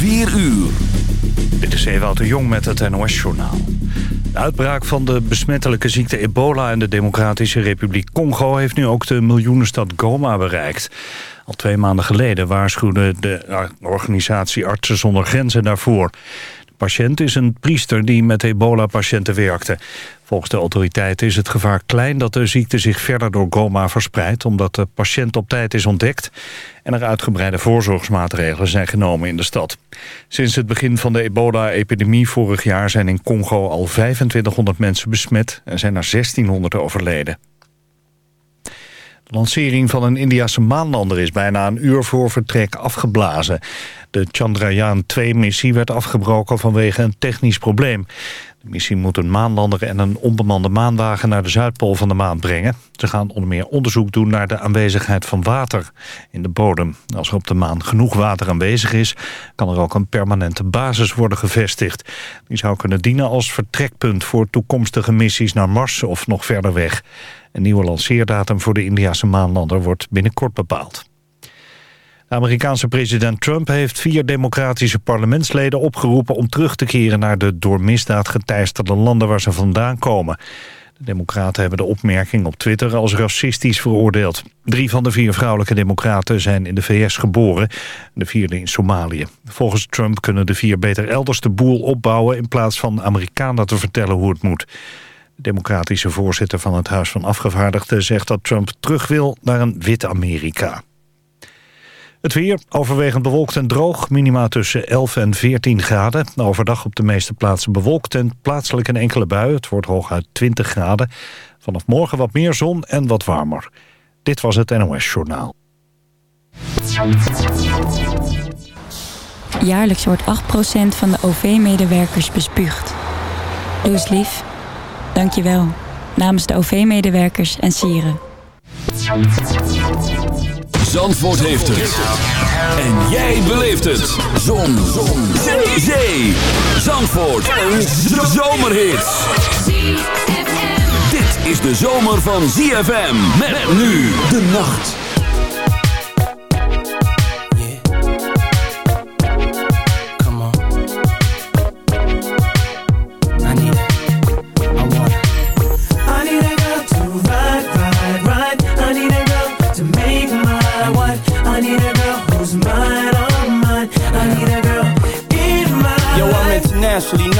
4 uur. Dit is Ewout de Jong met het NOS-journaal. De uitbraak van de besmettelijke ziekte ebola in de Democratische Republiek Congo... heeft nu ook de miljoenenstad Goma bereikt. Al twee maanden geleden waarschuwde de organisatie Artsen zonder Grenzen daarvoor. De patiënt is een priester die met ebola-patiënten werkte. Volgens de autoriteiten is het gevaar klein dat de ziekte zich verder door Goma verspreidt... omdat de patiënt op tijd is ontdekt en er uitgebreide voorzorgsmaatregelen zijn genomen in de stad. Sinds het begin van de ebola-epidemie vorig jaar zijn in Congo al 2500 mensen besmet... en zijn er 1600 overleden. De lancering van een Indiase maanlander is bijna een uur voor vertrek afgeblazen. De Chandrayaan-2-missie werd afgebroken vanwege een technisch probleem. De missie moet een maanlander en een onbemande maanwagen naar de Zuidpool van de maan brengen. Ze gaan onder meer onderzoek doen naar de aanwezigheid van water in de bodem. Als er op de maan genoeg water aanwezig is, kan er ook een permanente basis worden gevestigd. Die zou kunnen dienen als vertrekpunt voor toekomstige missies naar Mars of nog verder weg. Een nieuwe lanceerdatum voor de Indiase maanlander wordt binnenkort bepaald. De Amerikaanse president Trump heeft vier democratische parlementsleden opgeroepen om terug te keren naar de door misdaad geteisterde landen waar ze vandaan komen. De democraten hebben de opmerking op Twitter als racistisch veroordeeld. Drie van de vier vrouwelijke democraten zijn in de VS geboren, de vierde in Somalië. Volgens Trump kunnen de vier beter elders de boel opbouwen in plaats van Amerikanen te vertellen hoe het moet. De democratische voorzitter van het Huis van Afgevaardigden zegt dat Trump terug wil naar een wit Amerika. Het weer overwegend bewolkt en droog. Minima tussen 11 en 14 graden. Overdag op de meeste plaatsen bewolkt en plaatselijk een enkele bui. Het wordt hooguit 20 graden. Vanaf morgen wat meer zon en wat warmer. Dit was het NOS Journaal. Jaarlijks wordt 8% van de OV-medewerkers bespuugd. Doe eens lief. Dank je wel. Namens de OV-medewerkers en sieren. Zandvoort heeft het. En jij beleeft het. Zon. Zon. Zee. Zee. Zandvoort. Een zomerhit. Dit is de zomer van ZFM. Met nu de nacht. Ashley,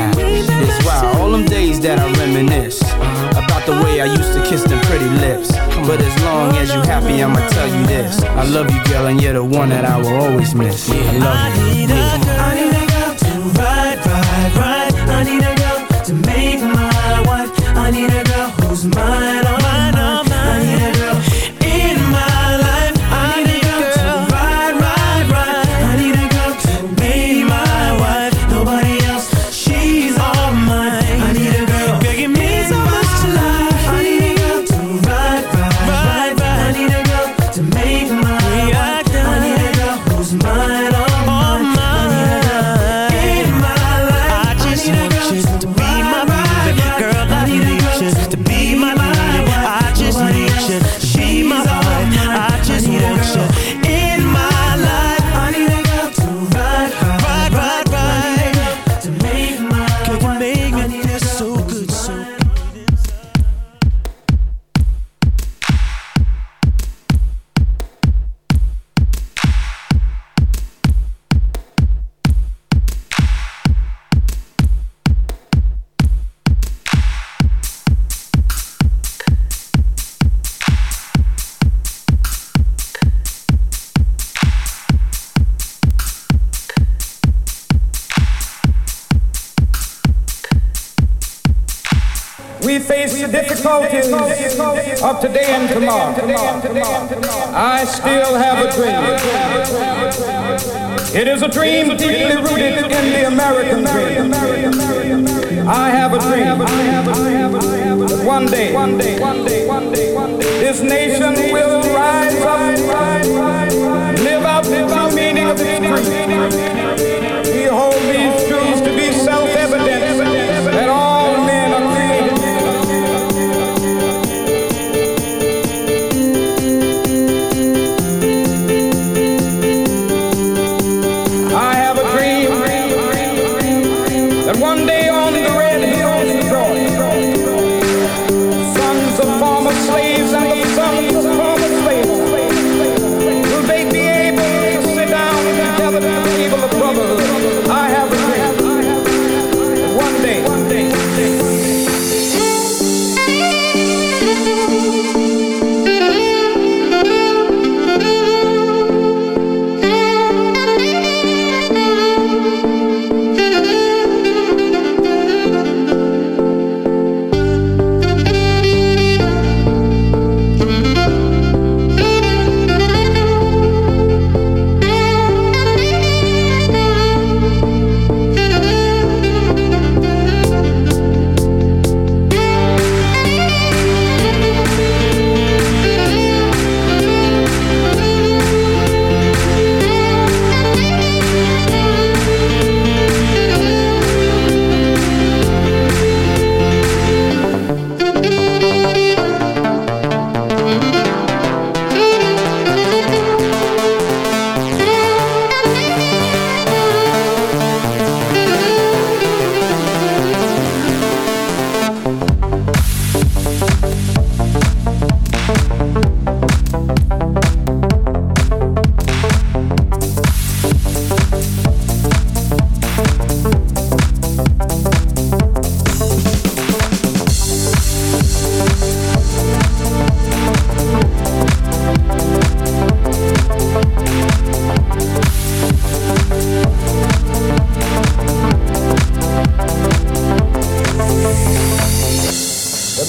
It's wild, all them days that I reminisce about the way I used to kiss them pretty lips. But as long as you happy, I'ma tell you this: I love you, girl, and you're the one that I will always miss. I love you. I need a, I need a girl to ride, ride, ride. I need a girl to make my wife. I need a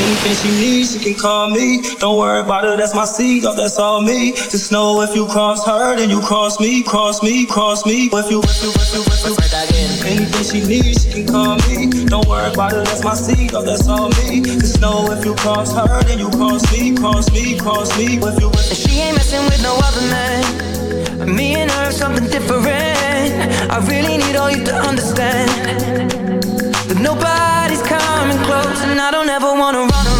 Anything she needs, she can call me. Don't worry about her, that's my seat, oh, that's all me. Just know if you cross her, then you cross me, cross me, cross me. If you, if you, if you, if you, if you. Anything she needs, she can call me. Don't worry about her, that's my seat, oh, that's all me. Just know if you cross her, then you cross me, cross me, cross me. If you, if you. She ain't messing with no other man. Me and her, something different. I really need all you to understand. But nobody coming close, and I don't ever wanna run around.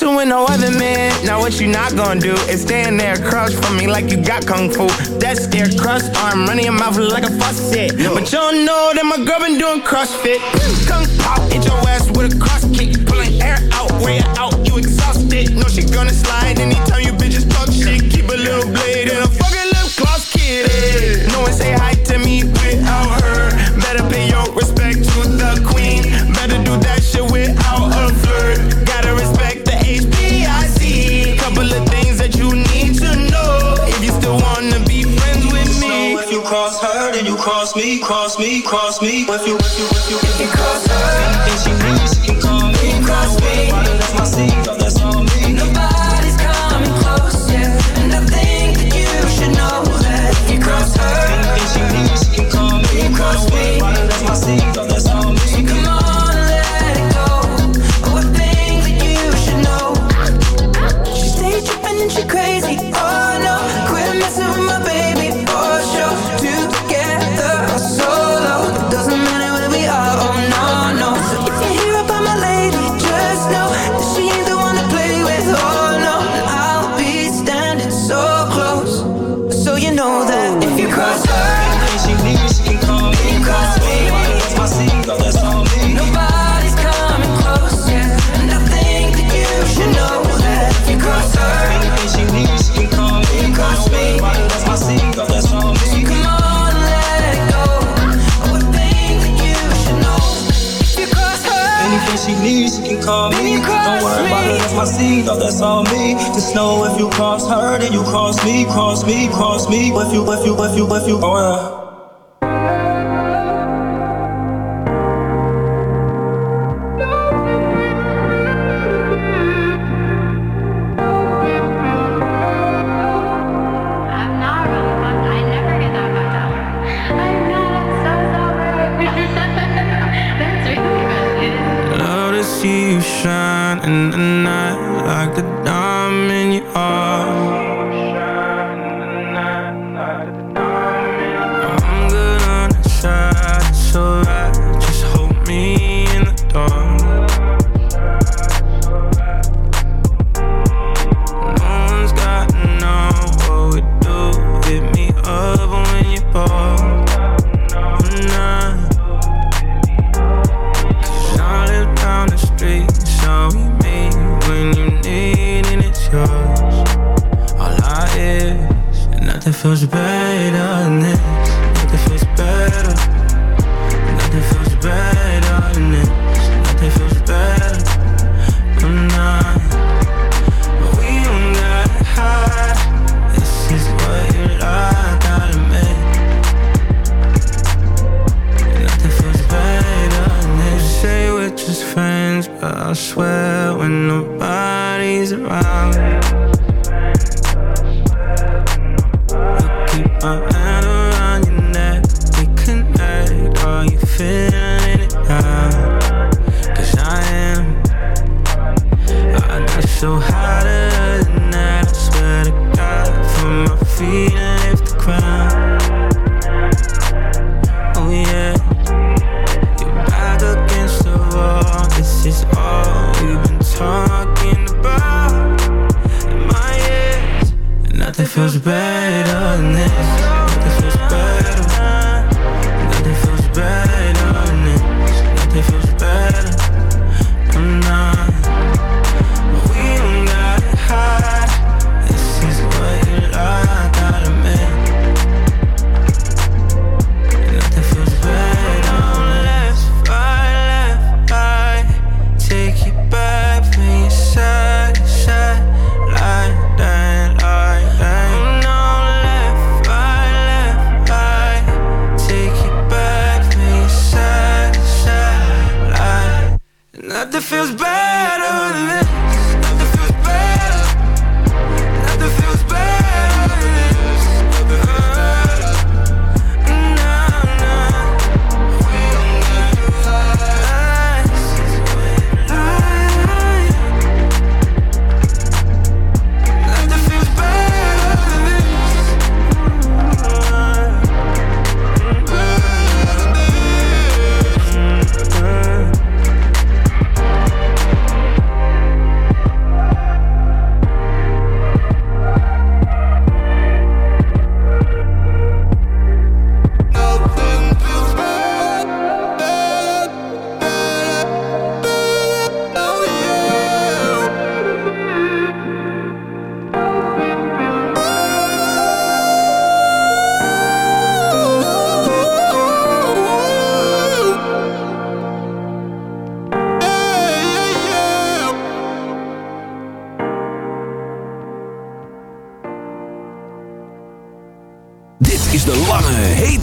messing with no other man. Now what you not gonna do is stand there crouch for me like you got kung fu. That's their crust arm running your mouth like a faucet. Yo. But y'all know that my girl been doing CrossFit. Kung pop, hit your ass with a cross kick. Pulling air out, wear out, you exhausted. No, she gonna slide anytime you bitches talk shit. Keep a little blade in a me with you, with you, with you, with you. Oh, yeah.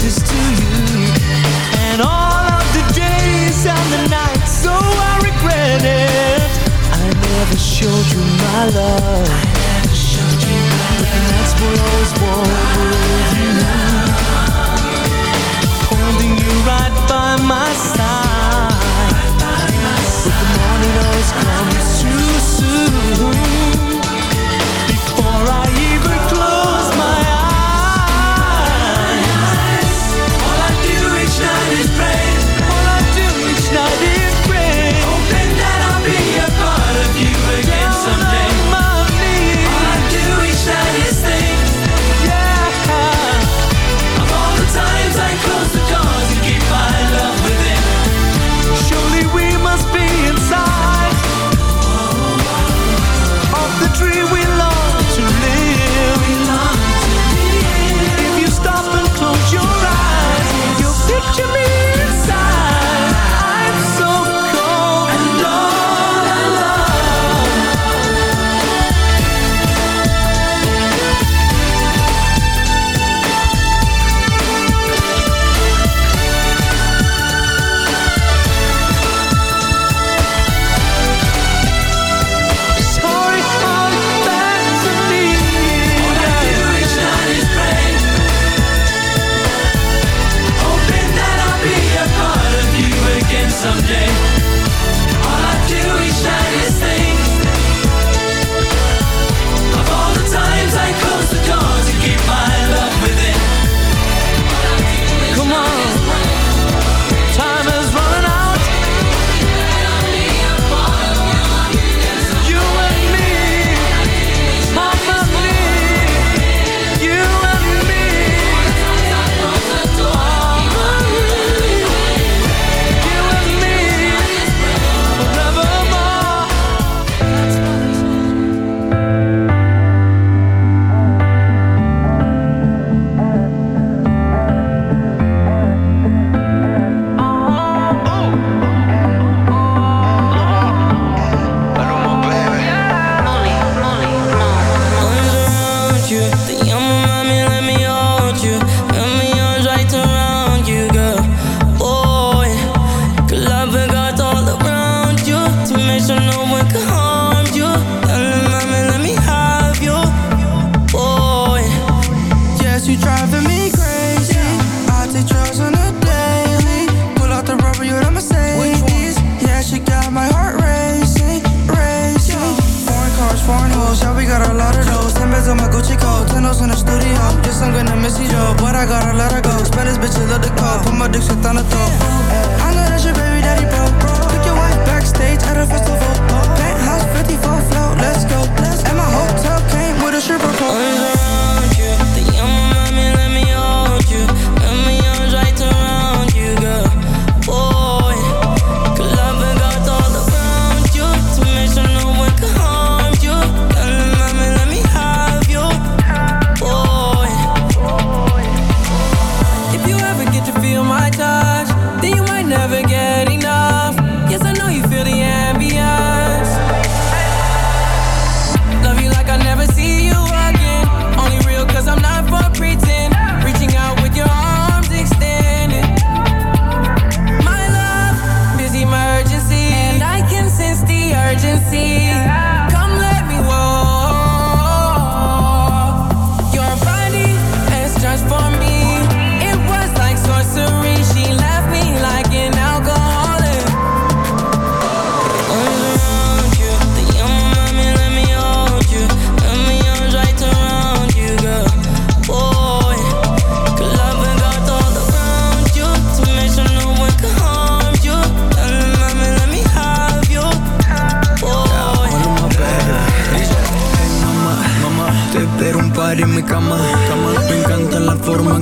this to you. And all of the days and the nights So I regret it. I never showed you my love. I never showed you my love. And that's Holding you right by my side. But the morning always comes too soon. else in the studio. Guess I'm gonna miss you, yo. But I gotta let her go. Spanish bitch, love the call. Put my dick shit on the top. I know that's your baby daddy, bro. Took your wife backstage at a festival. Penthouse 54 float, let's go. And my hotel came with a stripper pole.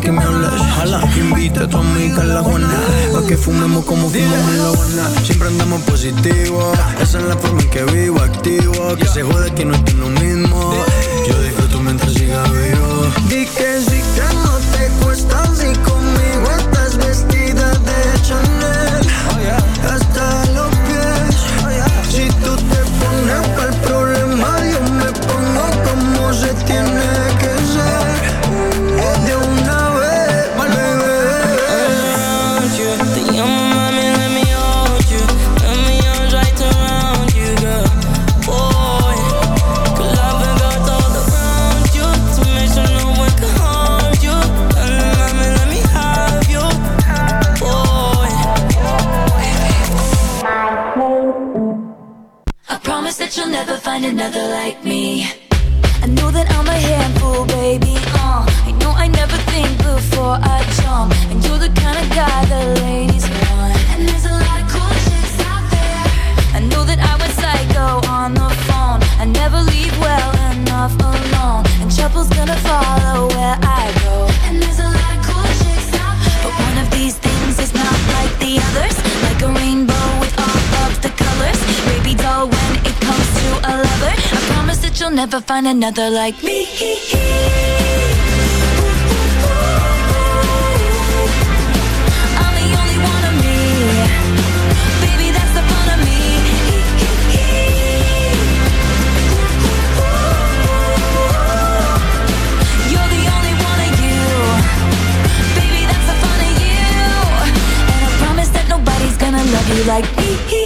Que me hablas. Jala, invita a tu amiga a la Juana. Pa' que fumemos como fumamos en la Habana. Siempre andamos positivo. Esa es la forma en que vivo, activo. Que se jode que no estoy lo mismo. Yo disfruto mientras siga vivo. Find another like me. I'm the only one of me. Baby, that's the fun of me. You're the only one of you. Baby, that's the fun of you. And I promise that nobody's gonna love you like me.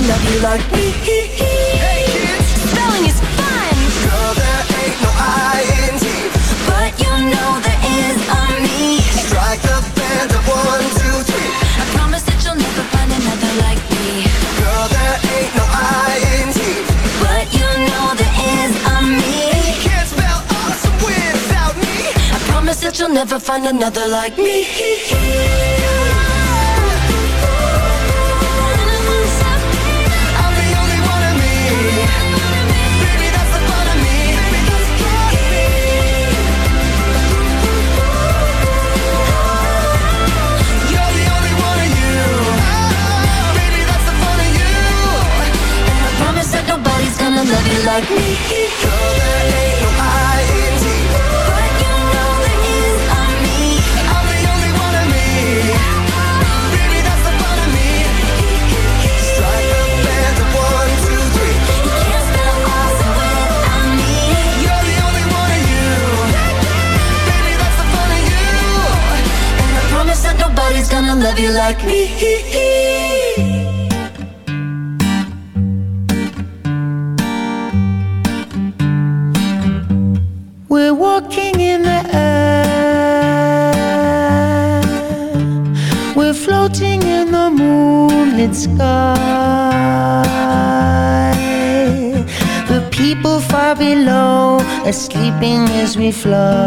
gonna love you like me. Hey kids, Spelling is fun, girl, there ain't no I in T. but you know there is a me. Strike the band of one, two, three. I promise that you'll never find another like me. Girl, there ain't no I in T. But you know there is a me. You Can't spell awesome without me. I promise that you'll never find another like me. Gonna love you like me. I. I'm the only one of me. Baby, that's the fun of me. Strike one, two, three. You can't. You're the only one of you. Baby, that's the fun of you. And I promise that nobody's gonna love you like me. Moonlit sky. The people far below are sleeping as we fly.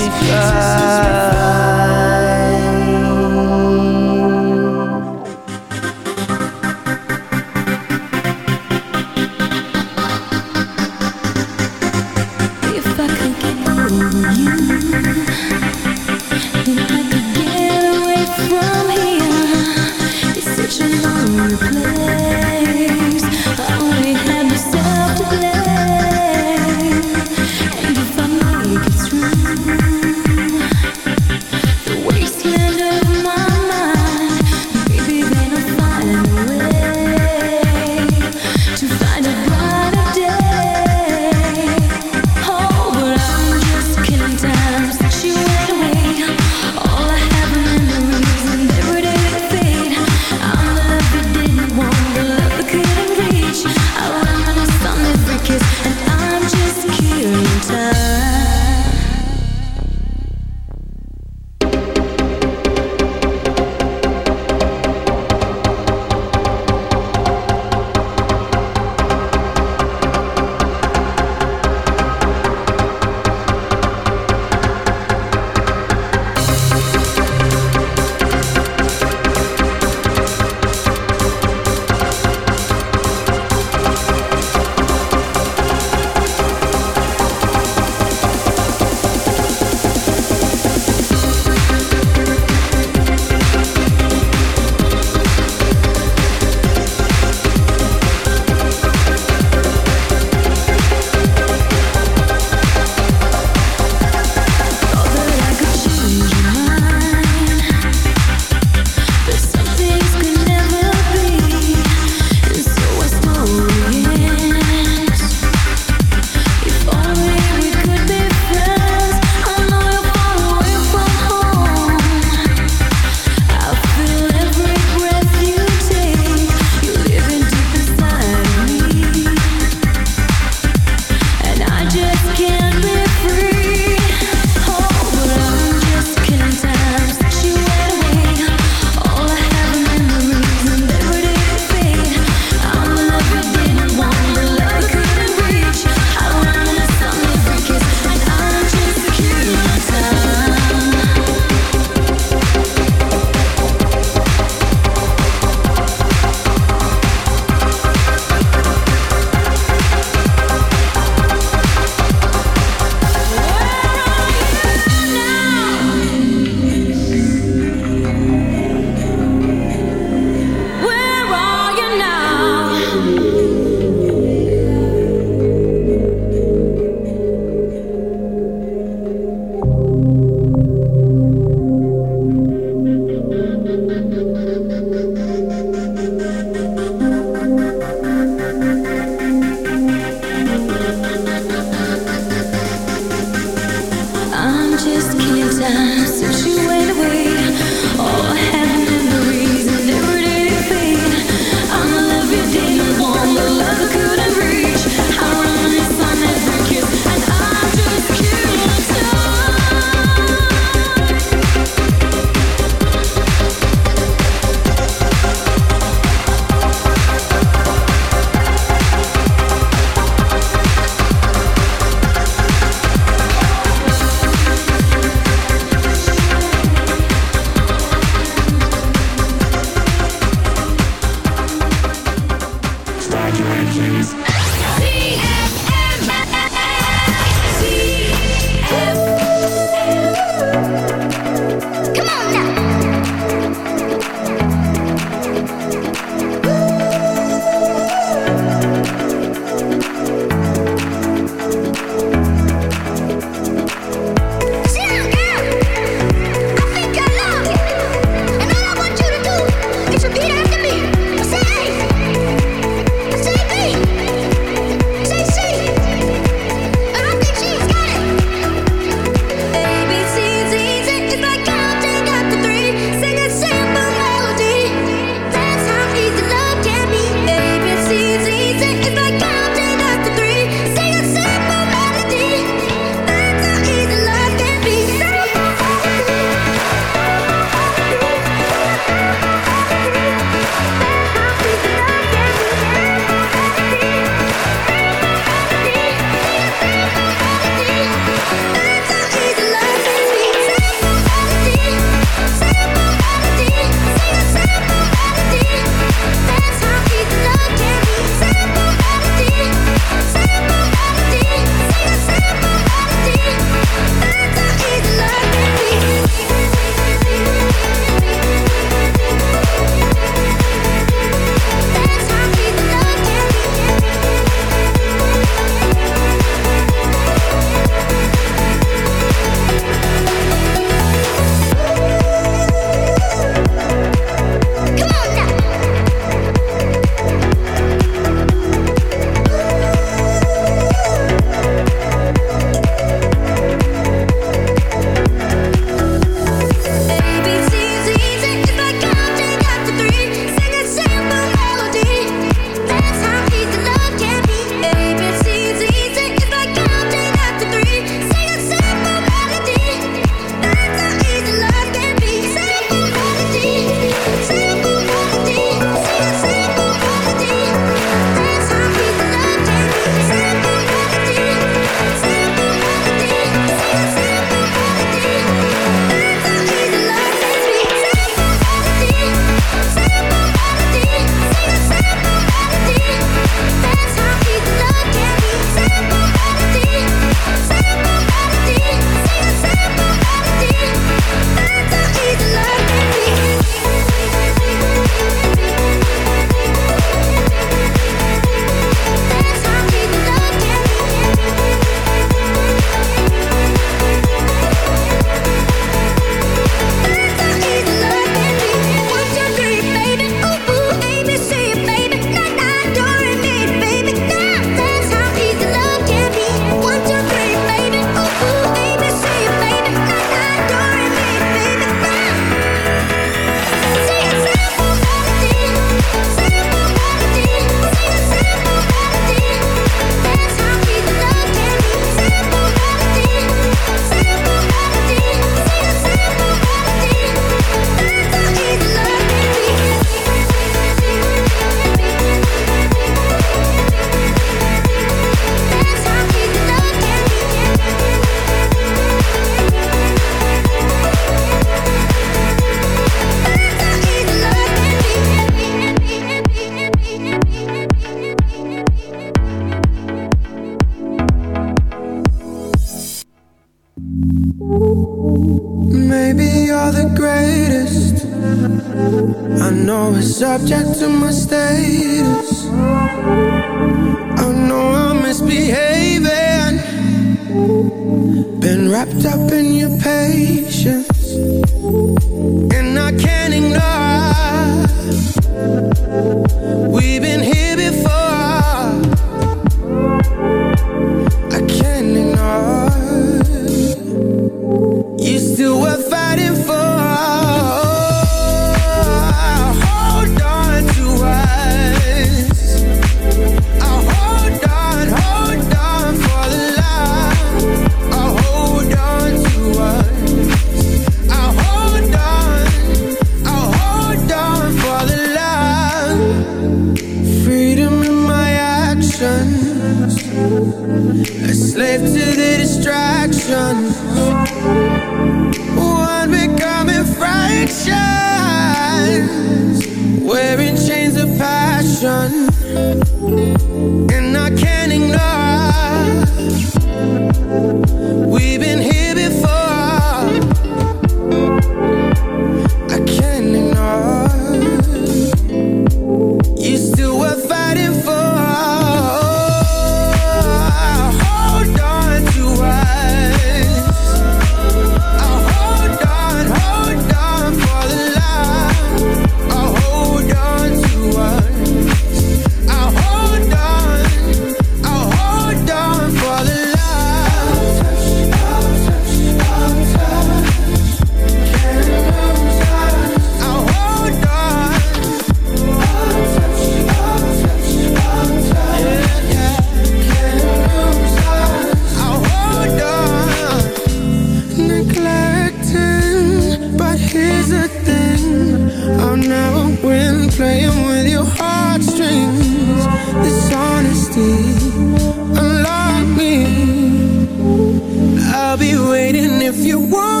if you want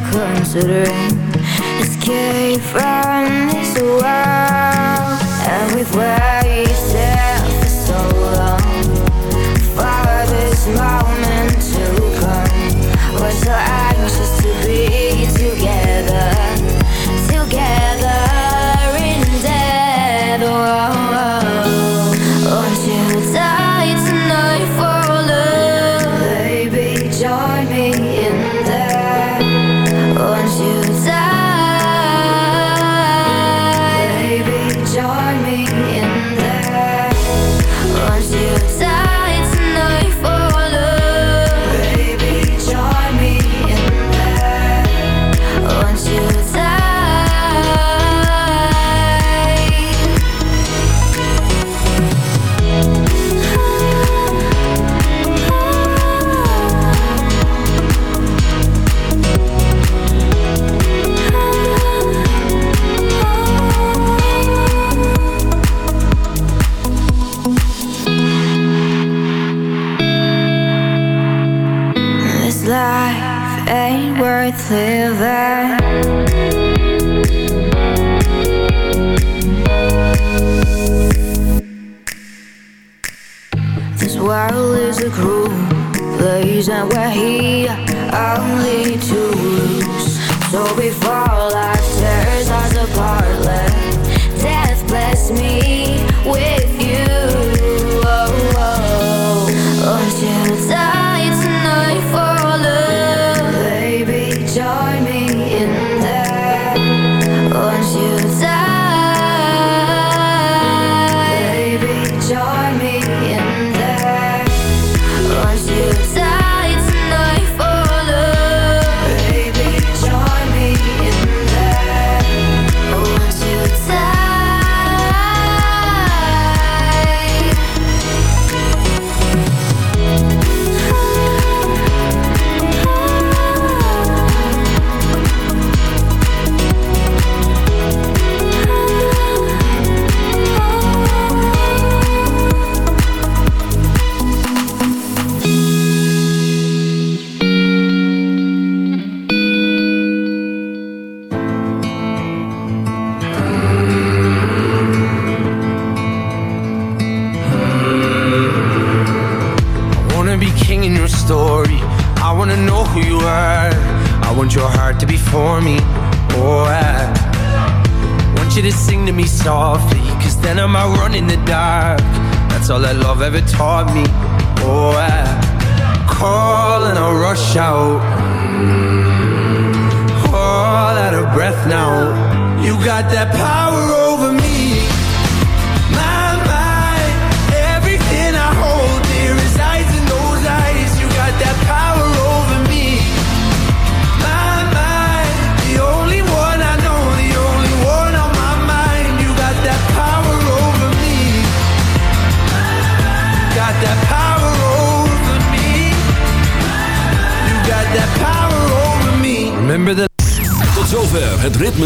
considering escape from this world. And with where I hear only to lose. So before life tears us apart, let death bless me with you. Oh, oh. for love, baby, join me in that. you die, baby, join me.